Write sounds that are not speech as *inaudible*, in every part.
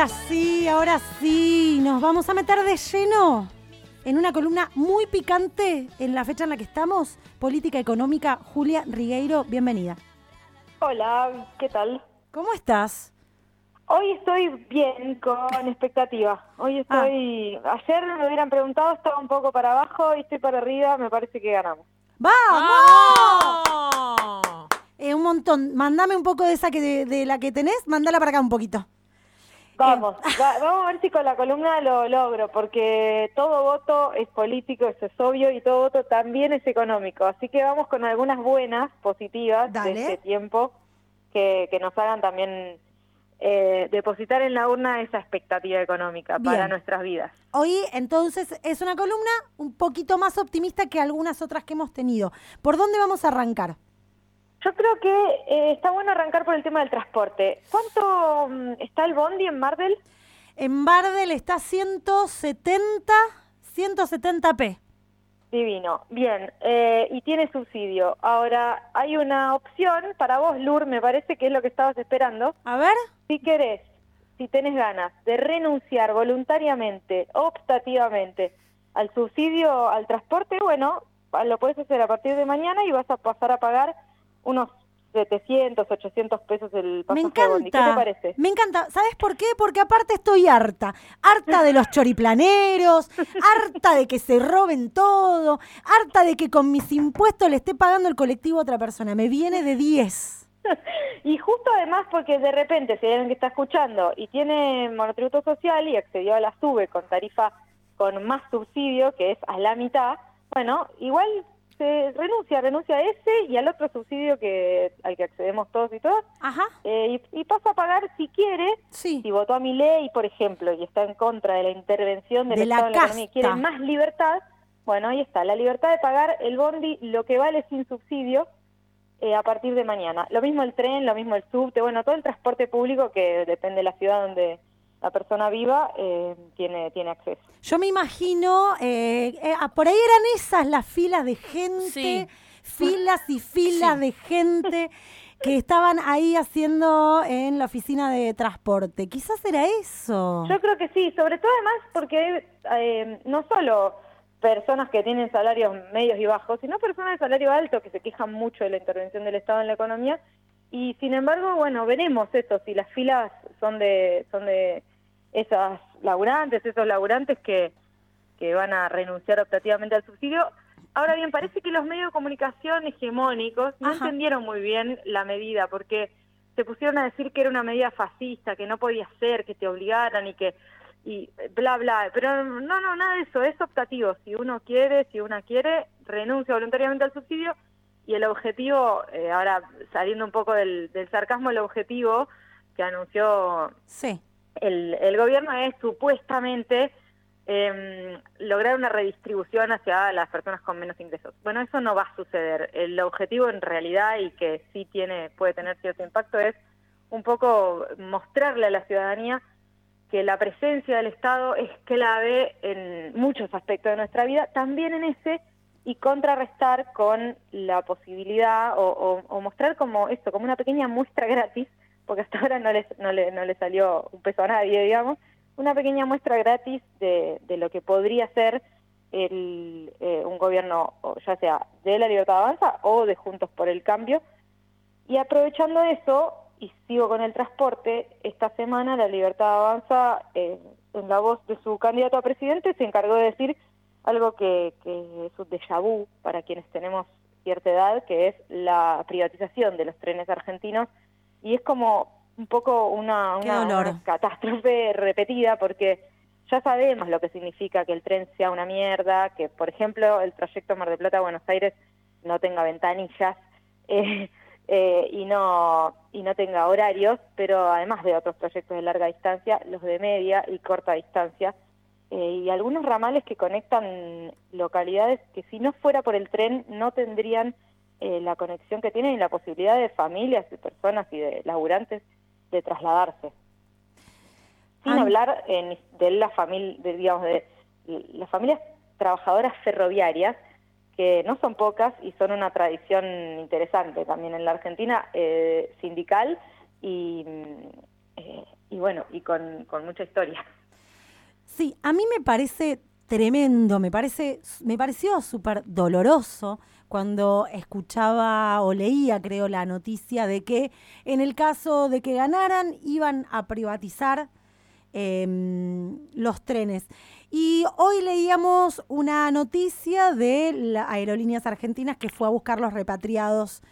Ahora sí, ahora sí, nos vamos a meter de lleno en una columna muy picante en la fecha en la que estamos, política económica. Julia Rigueiro, bienvenida. Hola, ¿qué tal? ¿Cómo estás? Hoy estoy bien, con expectativa. Hoy Ah. estoy... Ayer me hubieran preguntado, estaba un poco para abajo y estoy para arriba, me parece que ganamos. ¡Vamos! ¡Vamos! Eh, un montón. Mándame un poco de esa que de, de la que tenés, mándala para acá un poquito. Vamos, *laughs* va- vamos a ver si con la columna lo logro, porque todo voto es político, eso es obvio, y todo voto también es económico. Así que vamos con algunas buenas, positivas Dale. de este tiempo, que, que nos hagan también eh, depositar en la urna esa expectativa económica para nuestras vidas. Hoy entonces es una columna un poquito más optimista que algunas otras que hemos tenido. ¿Por dónde vamos a arrancar? Yo creo que eh, está bueno arrancar por el tema del transporte. ¿Cuánto mm, está el bondi en Mardel? En Bardel está 170, 170p. Divino. Bien, eh, y tiene subsidio. Ahora, hay una opción para vos, Lur, me parece que es lo que estabas esperando. A ver. Si querés, si tenés ganas de renunciar voluntariamente, optativamente, al subsidio al transporte, bueno, lo puedes hacer a partir de mañana y vas a pasar a pagar unos 700, 800 pesos el Me pasaje de bondi. ¿Qué te encanta. parece? Me encanta. ¿Sabes por qué? Porque aparte estoy harta. Harta de los *laughs* choriplaneros, harta de que se roben todo, harta de que con mis impuestos le esté pagando el colectivo a otra persona. Me viene de 10. *laughs* Y justo además porque de repente si hay alguien que está escuchando y tiene monotributo social y accedió a la SUBE con tarifa con más subsidio, que es a la mitad, bueno, igual se renuncia, renuncia a ese y al otro subsidio que al que accedemos todos y todas, Ajá. eh, y, y pasa a pagar si quiere, Sí. si votó a mi ley, por ejemplo, y está en contra de la intervención del De la Estado en la economía y quiere más libertad, bueno, ahí está, la libertad de pagar el bondi, lo que vale sin subsidio, eh, a partir de mañana. Lo mismo el tren, lo mismo el subte, bueno, todo el transporte público que depende de la ciudad donde la persona viva, eh, tiene, tiene acceso. Yo me imagino, eh, eh, ah, por ahí eran esas las filas de gente, Sí. filas y filas Sí. de gente que estaban ahí haciendo en la oficina de transporte. Quizás era eso. Yo creo que sí, sobre todo además porque eh, no solo personas que tienen salarios medios y bajos, sino personas de salario alto que se quejan mucho de la intervención del Estado en la economía y sin embargo, bueno, veremos eso, si las filas son de son de esas laburantes, esos laburantes que, que van a renunciar optativamente al subsidio. Ahora bien, parece que los medios de comunicación hegemónicos no Ajá. entendieron muy bien la medida, porque se pusieron a decir que era una medida fascista, que no podía ser, que te obligaran y que y bla bla, pero no, no, nada de eso, es optativo, si uno quiere, si una quiere, renuncia voluntariamente al subsidio y el objetivo, eh, ahora saliendo un poco del, del sarcasmo, el objetivo que anunció Sí. El, el gobierno es supuestamente em, lograr una redistribución hacia las personas con menos ingresos. Bueno, eso no va a suceder. El objetivo en realidad y que sí tiene puede tener cierto impacto es un poco mostrarle a la ciudadanía que la presencia del Estado es clave en muchos aspectos de nuestra vida, también en ese y contrarrestar con la posibilidad o, o- o mostrar como esto, como una pequeña muestra gratis, porque hasta ahora no le, no le, no le salió un peso a nadie, digamos, una pequeña muestra gratis de, de lo que podría ser el, eh, un gobierno, ya sea de la Libertad Avanza o de Juntos por el Cambio. Y aprovechando eso, y sigo con el transporte, esta semana la Libertad Avanza, eh, en la voz de su candidato a presidente, se encargó de decir algo que, que es un déjà vu para quienes tenemos cierta edad, que es la privatización de los trenes argentinos. Y es como un poco una, una, catástrofe repetida, porque ya sabemos lo que significa que el tren sea una mierda, que por ejemplo el trayecto Mar del Plata Buenos Aires no tenga ventanillas *laughs* eh, eh, y no y no tenga horarios, pero además de otros trayectos de larga distancia, los de media y corta distancia eh, y algunos ramales que conectan localidades que si no fuera por el tren no tendrían eh, la conexión que tienen y la posibilidad de familias, de personas y de laburantes de trasladarse. Sin hablar en- de la familia, de, digamos, de las familias trabajadoras ferroviarias, que no son pocas y son una tradición interesante también en la Argentina, eh, sindical y, mm, eh, bueno, y con, con mucha historia. Sí, a mí me parece tremendo, me parece, me pareció súper doloroso cuando escuchaba o leía, creo, la noticia de que en el caso de que ganaran iban a privatizar em, los trenes. Y hoy leíamos una noticia de las aerolíneas argentinas que fue a buscar los repatriados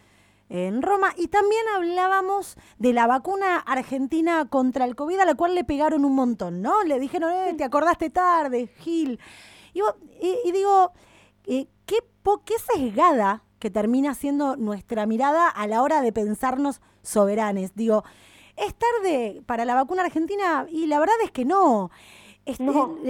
en Roma. Y también hablábamos de la vacuna argentina contra el COVID, a la cual le pegaron un montón, ¿no? Le dijeron, eh, te acordaste tarde, Gil. Y, digo, eh, ¿qué, ¿qué sesgada que termina siendo nuestra mirada a la hora de pensarnos soberanes? Digo, ¿es tarde para la vacuna argentina? Y la verdad es que no. Este,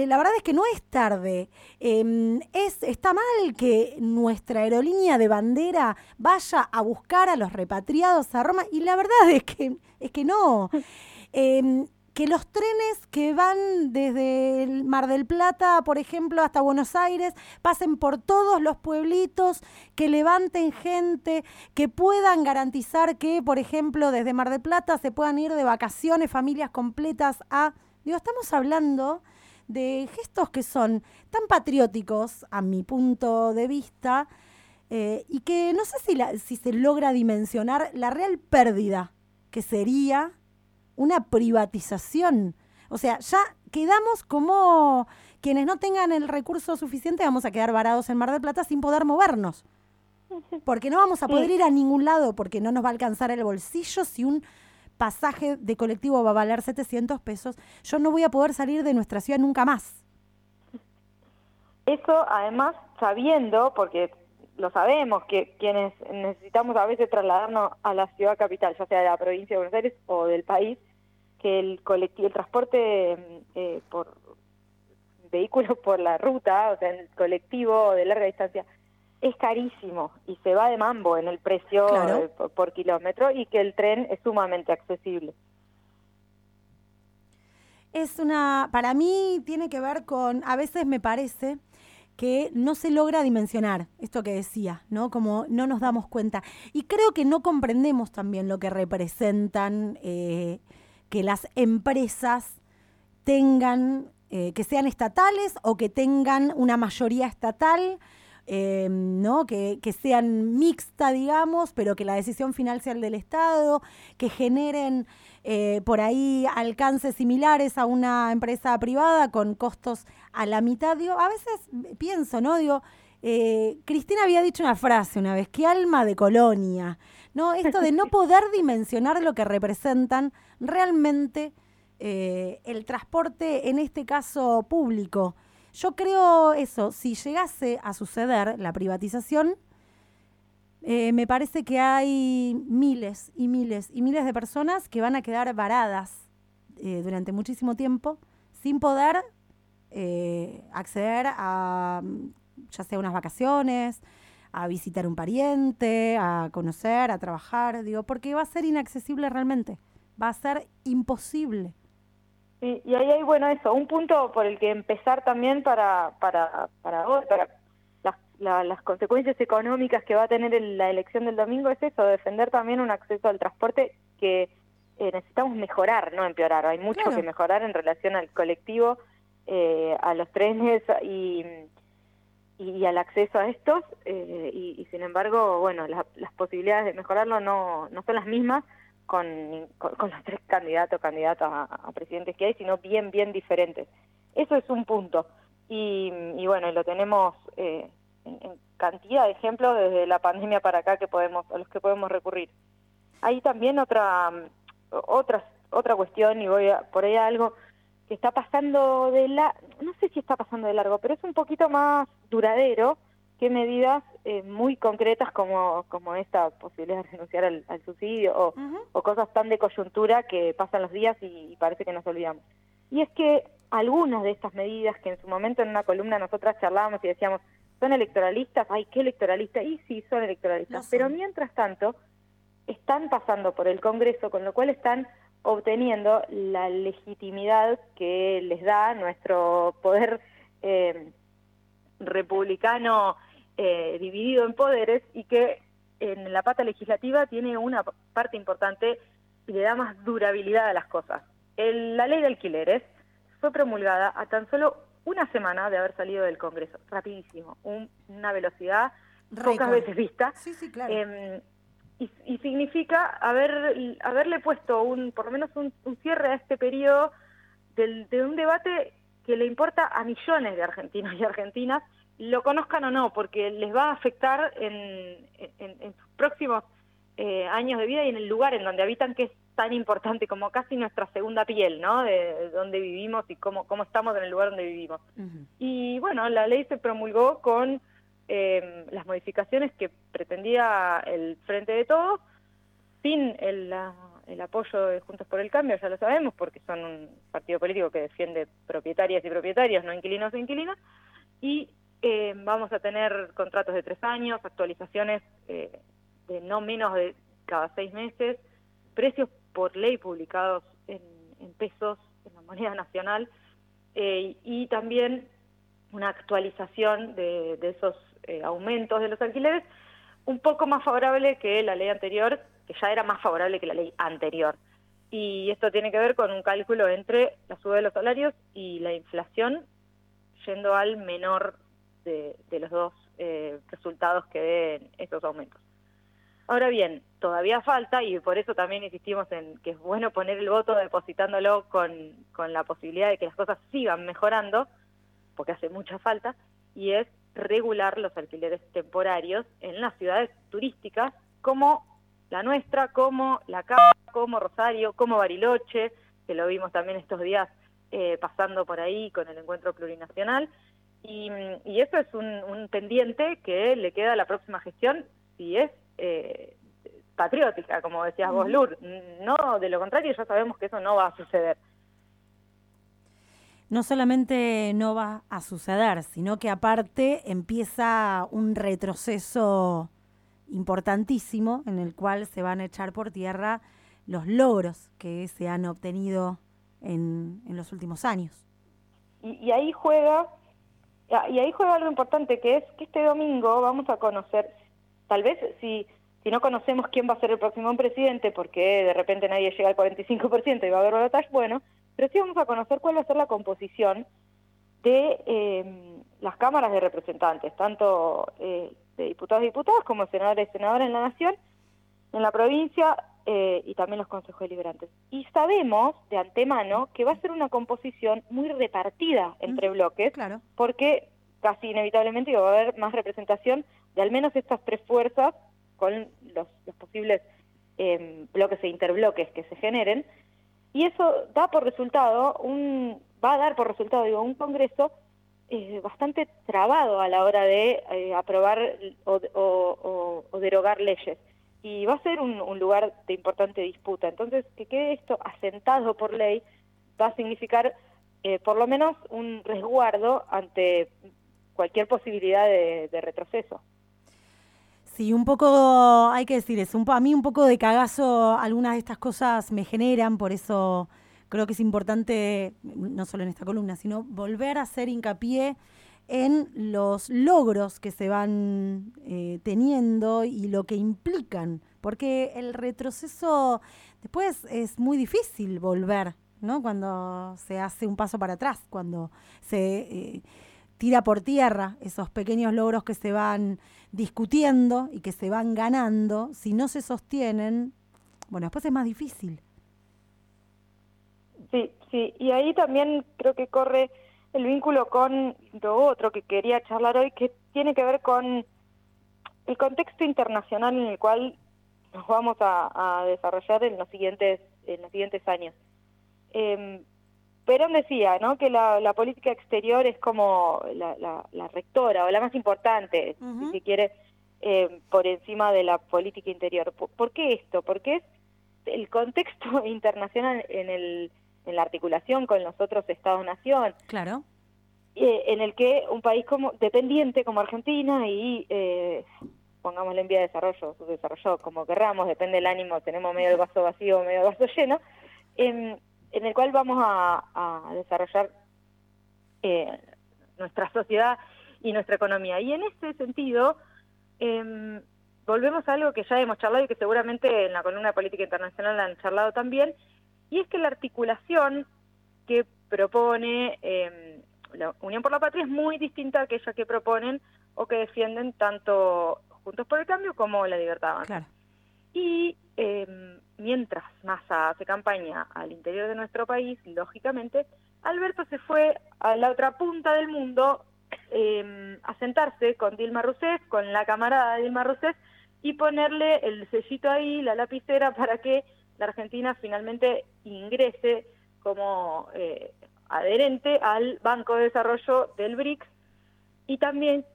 la verdad es que no es tarde. Em, es, está mal que nuestra aerolínea de bandera vaya a buscar a los repatriados a Roma y la verdad es que, es que no. *laughs* Em, que los trenes que van desde el Mar del Plata, por ejemplo, hasta Buenos Aires, pasen por todos los pueblitos, que levanten gente, que puedan garantizar que, por ejemplo, desde Mar del Plata se puedan ir de vacaciones familias completas a Digo, estamos hablando de gestos que son tan patrióticos, a mi punto de vista, eh, y que no sé si, si se logra dimensionar la real pérdida que sería una privatización. O sea, ya quedamos como quienes no tengan el recurso suficiente, vamos a quedar varados en Mar del Plata sin poder movernos. Porque no vamos a poder ir a ningún lado, porque no nos va a alcanzar el bolsillo si un pasaje de colectivo va a valer 700 pesos, yo no voy a poder salir de nuestra ciudad nunca más. Eso además sabiendo, porque lo sabemos, que quienes necesitamos a veces trasladarnos a la ciudad capital, ya sea de la provincia de Buenos Aires o del país, que el colectivo, el transporte eh, por vehículos *laughs* por la ruta, o sea, el colectivo de larga distancia, es carísimo y se va de mambo en el precio eh, por, kilómetro y que el tren es sumamente accesible. Es una, para mí tiene que ver con, a veces me parece que no se logra dimensionar esto que decía, ¿no? Como no nos damos cuenta. Y creo que no comprendemos también lo que representan eh, que las empresas tengan, eh, que sean estatales o que tengan una mayoría estatal Em, ¿no? Que, sean mixta, digamos, pero que la decisión final sea el del Estado, que generen eh, por ahí alcances similares a una empresa privada con costos a la mitad. Digo, a veces pienso, ¿no? Digo, eh, Cristina había dicho una frase una vez, qué alma de colonia, ¿no? Esto de no poder dimensionar lo que representan realmente eh, el transporte, en este caso público. Yo creo eso, si llegase a suceder la privatización, eh, me parece que hay miles y miles y miles de personas que van a quedar varadas eh, durante muchísimo tiempo sin poder acceder a ya sea unas vacaciones, a visitar un pariente, a conocer, a trabajar, digo, porque va a ser inaccesible realmente, va a ser imposible y ahí hay, bueno, eso, un punto por el que empezar también para, para, para, para las, las consecuencias económicas que va a tener la elección del domingo es eso, defender también un acceso al transporte que eh, necesitamos mejorar, no empeorar. Hay mucho que mejorar en relación al colectivo, eh, a los trenes y, y, al acceso a estos, eh, y, sin embargo, bueno, las posibilidades de mejorarlo no, no son las mismas con, los tres candidatos candidatos a, presidentes que hay, sino bien, bien diferentes. Eso es un punto. Y, bueno, lo tenemos eh, en, cantidad de ejemplos desde la pandemia para acá que podemos, a los que podemos recurrir. Hay también otra, otra, otra cuestión, y voy a, por ahí algo que está pasando de la, no sé si está pasando de largo, pero es un poquito más duradero, qué medidas eh, muy concretas como, como esta posibilidad de renunciar al, subsidio o, o, cosas tan de coyuntura que pasan los días y, parece que nos olvidamos. Y es que algunas de estas medidas que en su momento en una columna nosotras charlábamos y decíamos, ¿son electoralistas? Ay, ¿qué electoralistas? Y sí, son electoralistas. Pero mientras tanto, están pasando por el Congreso, con lo cual están obteniendo la legitimidad que les da nuestro poder eh, republicano eh, dividido en poderes y que en la pata legislativa tiene una parte importante y le da más durabilidad a las cosas. la ley de alquileres fue promulgada a tan solo una semana de haber salido del Congreso, rapidísimo, una velocidad pocas veces vista. Sí, sí, claro. Em, y, significa haber, haberle puesto un, por lo menos un, cierre a este periodo de un debate que le importa a millones de argentinos y argentinas, lo conozcan o no, porque les va a afectar en, en, sus próximos eh, años de vida y en el lugar en donde habitan, que es tan importante como casi nuestra segunda piel, ¿no? De, donde vivimos y cómo, cómo estamos en el lugar donde vivimos. Y bueno, la ley se promulgó con eh, las modificaciones que pretendía el Frente de Todos, sin el, apoyo de Juntos por el Cambio, ya lo sabemos, porque son un partido político que defiende propietarias y propietarios, no inquilinos e inquilinas, y eh, vamos a tener contratos de tres años, actualizaciones eh, de no menos de cada seis meses, precios por ley publicados en, pesos, en la moneda nacional, y también una actualización de esos eh, aumentos de los alquileres, un poco más favorable que la ley anterior, que ya era más favorable que la ley anterior. Y esto tiene que ver con un cálculo entre la suba de los salarios y la inflación, yendo al menor de, los dos eh, resultados que den estos aumentos. Ahora bien, todavía falta, y por eso también insistimos en que es bueno poner el voto depositándolo con, con la posibilidad de que las cosas sigan mejorando, porque hace mucha falta, y es regular los alquileres temporarios en las ciudades turísticas como la nuestra, como La Cava, como Rosario, como Bariloche, que lo vimos también estos días eh, pasando por ahí con el encuentro plurinacional. Y, eso es un, pendiente que le queda a la próxima gestión si es eh, patriótica, como decías vos, Lur. No, de lo contrario, ya sabemos que eso no va a suceder no solamente no va a suceder, sino que aparte empieza un retroceso importantísimo en el cual se van a echar por tierra los logros que se han obtenido en, los últimos años. Y, ahí juega y ahí juega algo importante que es que este domingo vamos a conocer, tal vez si si no conocemos quién va a ser el próximo presidente, porque de repente nadie llega al 45% y va a haber balotaje, bueno, pero sí vamos a conocer cuál va a ser la composición de eh, las cámaras de representantes, tanto eh, de diputados y diputadas como senadores y senadoras en la Nación, en la provincia eh, y también los consejos deliberantes. Y sabemos de antemano que va a ser una composición muy repartida entre bloques, claro. porque casi inevitablemente va a haber más representación de al menos estas tres fuerzas con los, los posibles bloques e interbloques que se generen, y eso da por resultado un va a dar por resultado digo un congreso eh, bastante trabado a la hora de eh, aprobar o, derogar leyes. Y va a ser un, lugar de importante disputa. Entonces que quede esto asentado por ley va a significar eh, por lo menos un resguardo ante cualquier posibilidad de retroceso Sí, un poco, hay que decir eso, a mí un poco de cagazo algunas de estas cosas me generan, por eso creo que es importante, no solo en esta columna, sino volver a hacer hincapié en los logros que se van eh, teniendo y lo que implican, porque el retroceso después es muy difícil volver, ¿no? Cuando se hace un paso para atrás, cuando se eh, tira por tierra esos pequeños logros que se van discutiendo y que se van ganando, si no se sostienen, bueno, después es más difícil. Sí, sí, y ahí también creo que corre el vínculo con lo otro que quería charlar hoy, que tiene que ver con el contexto internacional en el cual nos vamos a, desarrollar en los siguientes en los siguientes años. Eh, Perón decía ¿no? que la, política exterior es como la, rectora o la más importante, si se quiere, eh, por encima de la política interior. ¿Por, qué esto? Porque es el contexto *laughs* internacional en, el, en la articulación con los otros Estados-nación. Claro. Eh, en el que un país como dependiente como Argentina y eh, pongámosle en vía de desarrollo, subdesarrollado, como querramos, depende del ánimo, tenemos medio el vaso vacío o medio el vaso lleno, eh, en el cual vamos a, desarrollar eh, nuestra sociedad y nuestra economía. Y en ese sentido, em, volvemos a algo que ya hemos charlado y que seguramente en la columna de política internacional han charlado también, y es que la articulación que propone em, la Unión por la Patria es muy distinta a aquella que proponen o que defienden tanto Juntos por el Cambio como la Libertad Avanza. Y em, mientras Massa hace campaña al interior de nuestro país, lógicamente, Alberto se fue a la otra punta del mundo eh, a sentarse con Dilma Rousseff, con la camarada Dilma Rousseff, y ponerle el sellito ahí, la lapicera, para que la Argentina finalmente ingrese como eh, adherente al Banco de Desarrollo del BRICS. Y también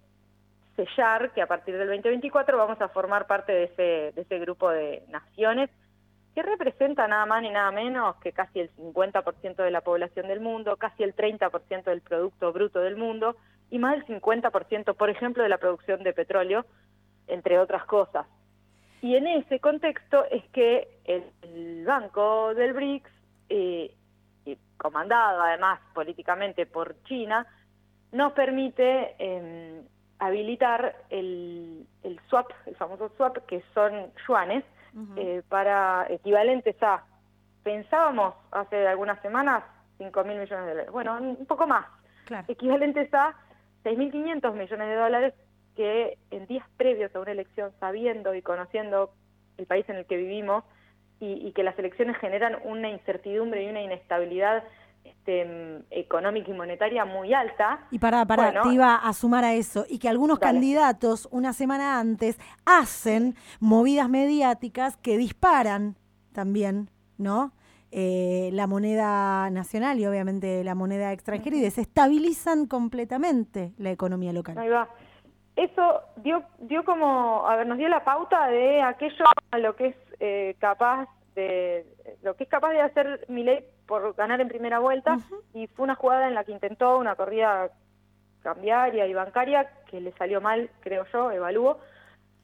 sellar que a partir del 2024 vamos a formar parte de ese, de ese grupo de naciones que representa nada más ni nada menos que casi el 50% de la población del mundo, casi el 30% del Producto Bruto del mundo y más del 50%, por ejemplo, de la producción de petróleo, entre otras cosas. Y en ese contexto es que el, Banco del BRICS, eh, comandado además políticamente por China, nos permite em, habilitar el, el swap, el famoso swap, que son yuanes, eh, para equivalentes a, pensábamos hace algunas semanas, 5 mil millones de dólares. Bueno, un poco más. Equivalentes a 6.500 millones de dólares que en días previos a una elección, sabiendo y conociendo el país en el que vivimos y, que las elecciones generan una incertidumbre y una inestabilidad este, económica y monetaria muy alta. Y para, para, te iba a sumar a eso, y que algunos candidatos una semana antes hacen movidas mediáticas que disparan también, ¿no? Eh, la moneda nacional y obviamente la moneda extranjera y desestabilizan completamente la economía local. Ahí va. Eso dio, dio como, a ver, nos dio la pauta de aquello a lo que es eh, capaz de, lo que es capaz de hacer ley por ganar en primera vuelta y fue una jugada en la que intentó una corrida cambiaria y bancaria que le salió mal, creo yo, evalúo,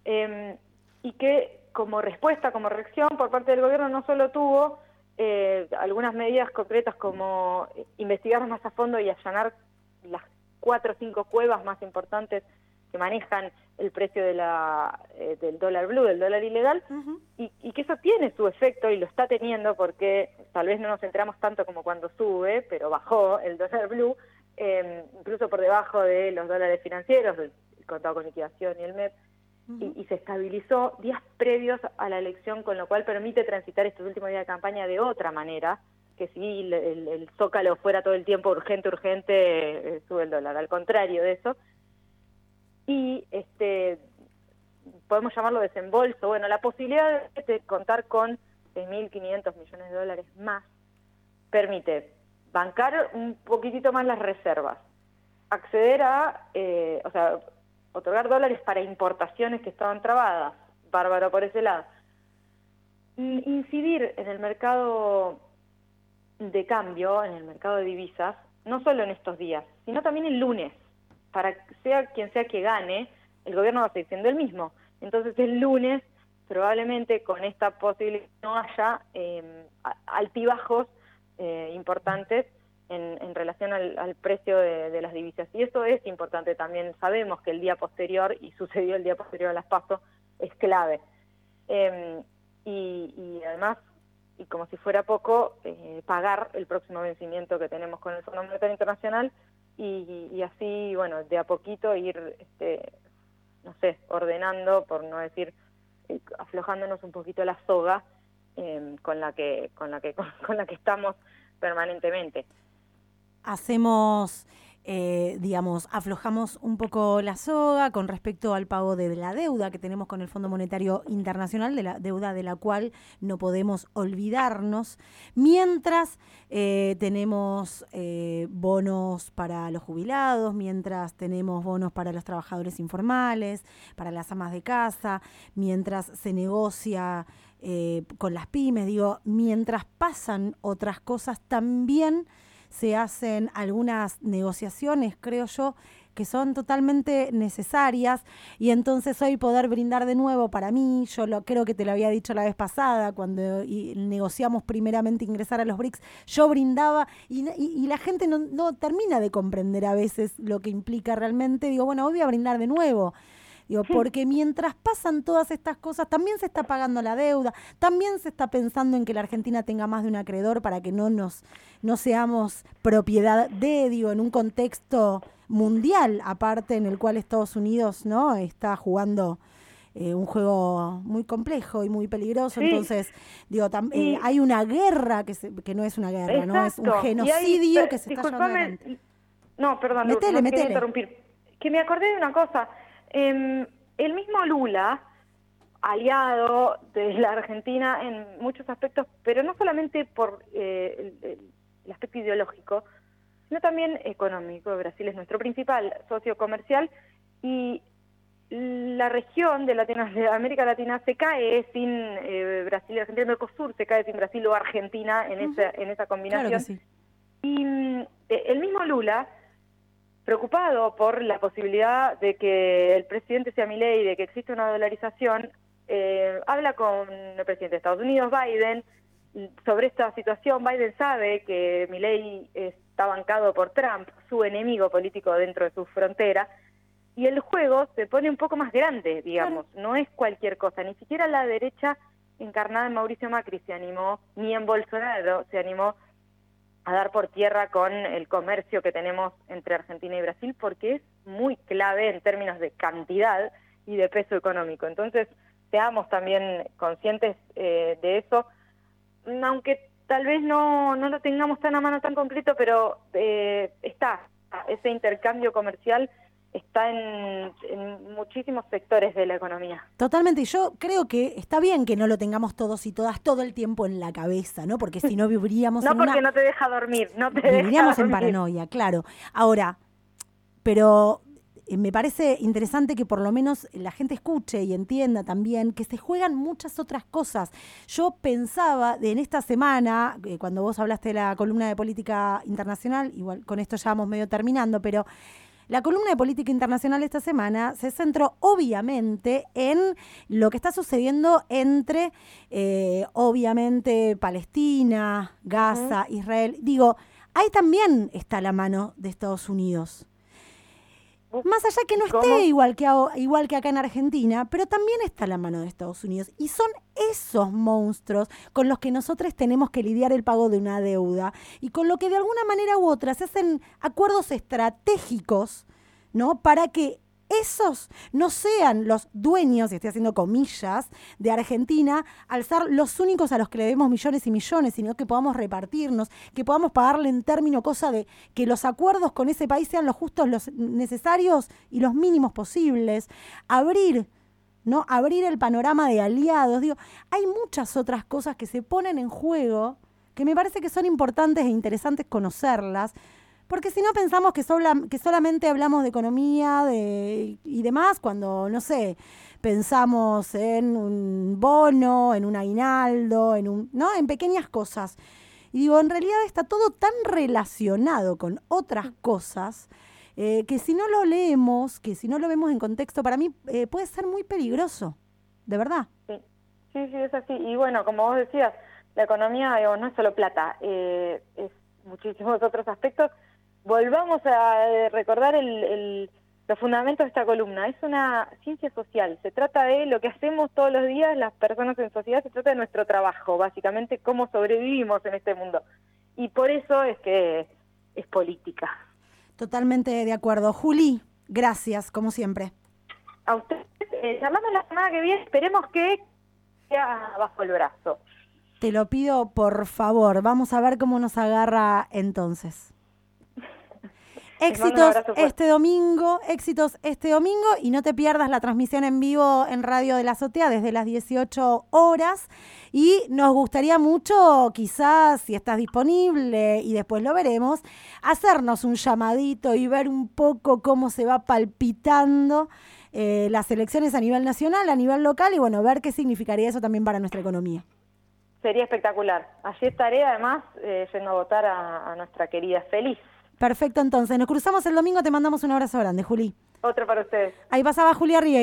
em, y que como respuesta, como reacción por parte del gobierno no solo tuvo eh, algunas medidas concretas como investigar más a fondo y allanar las cuatro o cinco cuevas más importantes que manejan el precio de la, eh, del dólar blue, del dólar ilegal, y, que eso tiene su efecto y lo está teniendo porque tal vez no nos enteramos tanto como cuando sube, pero bajó el dólar blue, em, incluso por debajo de los dólares financieros, el, contado con liquidación y el MEP, y, se estabilizó días previos a la elección, con lo cual permite transitar estos últimos días de campaña de otra manera, que si el, zócalo fuera todo el tiempo urgente, urgente, eh, sube el dólar, al contrario de eso y este podemos llamarlo desembolso, bueno, la posibilidad de contar con 6.500 millones de dólares más permite bancar un poquitito más las reservas, acceder a, eh, o sea, otorgar dólares para importaciones que estaban trabadas, bárbaro por ese lado, incidir en el mercado de cambio, en el mercado de divisas, no solo en estos días, sino también el lunes para sea quien sea que gane, el gobierno va a seguir siendo el mismo. Entonces el lunes probablemente con esta posibilidad no haya eh, altibajos eh, importantes en, relación al, precio de, las divisas. Y eso es importante también. Sabemos que el día posterior, y sucedió el día posterior a las pasos, es clave. Em, y, además, y como si fuera poco, eh, pagar el próximo vencimiento que tenemos con el Fondo Monetario Internacional y, así, bueno, de a poquito ir, este, no sé, ordenando, por no decir, eh, aflojándonos un poquito la soga em, con la que, con la que, *laughs* con la que estamos permanentemente. Hacemos eh, digamos, aflojamos un poco la soga con respecto al pago de la deuda que tenemos con el Fondo Monetario Internacional, de la deuda de la cual no podemos olvidarnos, mientras eh, tenemos eh, bonos para los jubilados, mientras tenemos bonos para los trabajadores informales, para las amas de casa, mientras se negocia con las pymes, digo, mientras pasan otras cosas también se hacen algunas negociaciones, creo yo, que son totalmente necesarias y entonces hoy poder brindar de nuevo para mí, yo lo creo que te lo había dicho la vez pasada cuando negociamos primeramente ingresar a los BRICS, yo brindaba y, la gente no, termina de comprender a veces lo que implica realmente, digo, bueno, hoy voy a brindar de nuevo. Digo, porque mientras pasan todas estas cosas, también se está pagando la deuda, también se está pensando en que la Argentina tenga más de un acreedor para que no nos no seamos propiedad de, digo, en un contexto mundial, aparte en el cual Estados Unidos, ¿no? está jugando eh, un juego muy complejo y muy peligroso. Entonces, digo, eh, hay una guerra que, que no es una guerra, ¿no? Es un genocidio que se está llevando No, perdón, metele, no, interrumpir. Que me acordé de una cosa. Em, el mismo Lula, aliado de la Argentina en muchos aspectos, pero no solamente por eh, el, aspecto ideológico, sino también económico. Brasil es nuestro principal socio comercial y la región de, América Latina se cae sin eh, Brasil y Argentina, Mercosur se cae sin Brasil o Argentina en, esa, en esa combinación. Y mm, e, el mismo Lula, preocupado por la posibilidad de que el presidente sea Milei y de que existe una dolarización, eh, habla con el presidente de Estados Unidos, Biden, sobre esta situación. Biden sabe que Milei está bancado por Trump, su enemigo político dentro de sus fronteras, y el juego se pone un poco más grande, digamos, no es cualquier cosa, ni siquiera la derecha encarnada en Mauricio Macri se animó, ni en Bolsonaro se animó a dar por tierra con el comercio que tenemos entre Argentina y Brasil, porque es muy clave en términos de cantidad y de peso económico. Entonces, seamos también conscientes eh, de eso, aunque tal vez no, no lo tengamos tan a mano tan concreto, pero eh, está ese intercambio comercial está en, muchísimos sectores de la economía. Totalmente, y yo creo que está bien que no lo tengamos todos y todas todo el tiempo en la cabeza, ¿no? Porque si no *laughs* viviríamos no porque no te deja dormir, no te viviríamos en paranoia, claro. Ahora, pero eh, me parece interesante que por lo menos la gente escuche y entienda también que se juegan muchas otras cosas. Yo pensaba en esta semana, eh, cuando vos hablaste de la columna de política internacional, igual con esto ya vamos medio terminando, pero la columna de política internacional esta semana se centró obviamente en lo que está sucediendo entre, eh, obviamente, Palestina, Gaza, Israel. Digo, ahí también está la mano de Estados Unidos. Más allá que no esté igual que, igual que acá en Argentina, pero también está la mano de Estados Unidos. Y son esos monstruos con los que nosotros tenemos que lidiar el pago de una deuda y con lo que de alguna manera u otra se hacen acuerdos estratégicos, ¿no? Para que esos no sean los dueños, y estoy haciendo comillas, de Argentina, al ser los únicos a los que le debemos millones y millones, sino que podamos repartirnos, que podamos pagarle en término cosa de que los acuerdos con ese país sean los justos, los necesarios y los mínimos posibles. Abrir ¿no? Abrir el panorama de aliados. Digo, hay muchas otras cosas que se ponen en juego que me parece que son importantes e interesantes conocerlas, porque si no pensamos que, que solamente hablamos de economía de, y demás, cuando, no sé, pensamos en un bono, en un aguinaldo, en, un, ¿no? en pequeñas cosas. Y digo, en realidad está todo tan relacionado con otras cosas eh, que si no lo leemos, que si no lo vemos en contexto, para mí eh, puede ser muy peligroso, de verdad. Sí. sí, sí, es así. Y bueno, como vos decías, la economía no es solo plata, eh, es muchísimos otros aspectos volvamos a eh, recordar el, los fundamentos de esta columna. Es una ciencia social. Se trata de lo que hacemos todos los días las personas en sociedad. Se trata de nuestro trabajo, básicamente, cómo sobrevivimos en este mundo. Y por eso es que es política. Totalmente de acuerdo. Juli, gracias, como siempre. A usted, eh, charlamos la semana que viene. Esperemos que sea bajo el brazo. Te lo pido, por favor. Vamos a ver cómo nos agarra entonces. Éxitos este domingo, éxitos este domingo y no te pierdas la transmisión en vivo en Radio de la Azotea desde las 18 horas. Y nos gustaría mucho, quizás, si estás disponible y después lo veremos, hacernos un llamadito y ver un poco cómo se va palpitando eh, las elecciones a nivel nacional, a nivel local y bueno, ver qué significaría eso también para nuestra economía. Sería espectacular. Allí estaré además eh, yendo a votar a nuestra querida Feliz. Perfecto, entonces. Nos cruzamos el domingo, te mandamos un abrazo grande, Juli. Otro para ustedes. Ahí pasaba Julia Ríos.